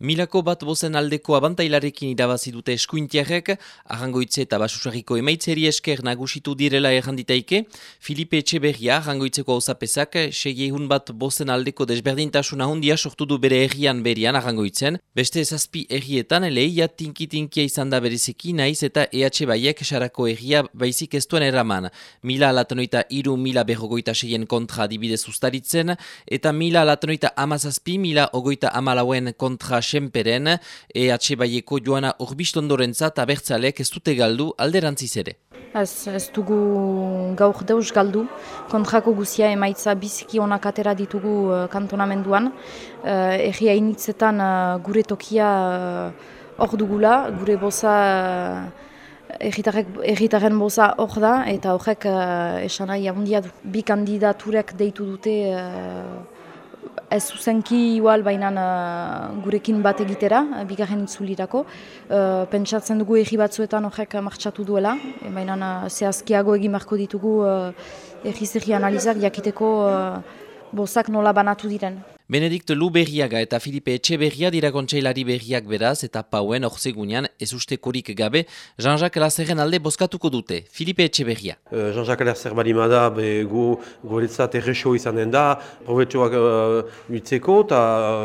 Milako bat bozen aldeko abantailarekin irabazi dute eskuintiarrek, arrangoitze eta basusarriko emaitzeri esker nagusitu direla erranditaike, Filipe Etxeberria arrangoitzeko hausapezak, segiehun bat bozen aldeko desberdintasuna hundia sortu du bere errian berian arrangoitzen, beste zazpi errietan lehia tinki-tinkia izan da berezeki naiz eta EH Baiek sarako erria baizik ez duen eraman. Mila alatanoita iru mila berrogoita seien kontra dibide zustaritzen, eta mila alatanoita amazazpi, mila ogoita amalauen kontra senperen, EH Baieko joana urbistondoren zat abertzalek ez dute galdu alderantziz ere. Ez, ez dugu gaur deus galdu, kontrako guzia emaitza biziki onak atera ditugu uh, kantonamenduan. Uh, Egi hainitzetan uh, gure tokia hor uh, dugula, gure boza uh, Erritaren boza hor da, eta horrek uh, esan nahi du. Bi kandidaturek deitu dute ez zuzenki igual bainan uh, gurekin bat egitera, uh, bigarren itzulirako. Uh, pentsatzen dugu egi batzuetan horrek martxatu duela, baina uh, zehazkiago egin marko ditugu uh, egi analizak jakiteko uh, bozak nola banatu diren. Benedikt Luberriaga eta Filipe Etxeberria dira kontseilari berriak beraz eta pauen orzegunean ez ustekorik gabe Jean-Jacques Lazerren alde bozkatuko dute. Filipe Etxeberria. Uh, Jean-Jacques Lazer balimada be gu goretzat errexo izan den da, probetxoak uh, biltzeko eta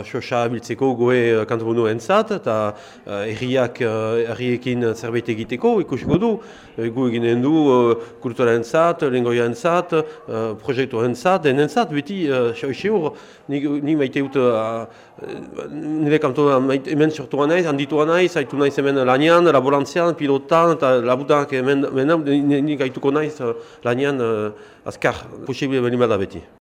xosa biltzeko goe uh, kantobuno entzat eta uh, erriak uh, erriekin zerbait egiteko ikusiko du. Uh, gu eginen du uh, kultura entzat, lengoia entzat, uh, proiektu entzat, den entzat, beti uh, xo, ni maite dut uh, nire kanto hemen sortua naiz, handitua naiz, haitu naiz hemen lanian, laborantzian, pilotan, eta labutak hemen, hemen naiz uh, uh, beti.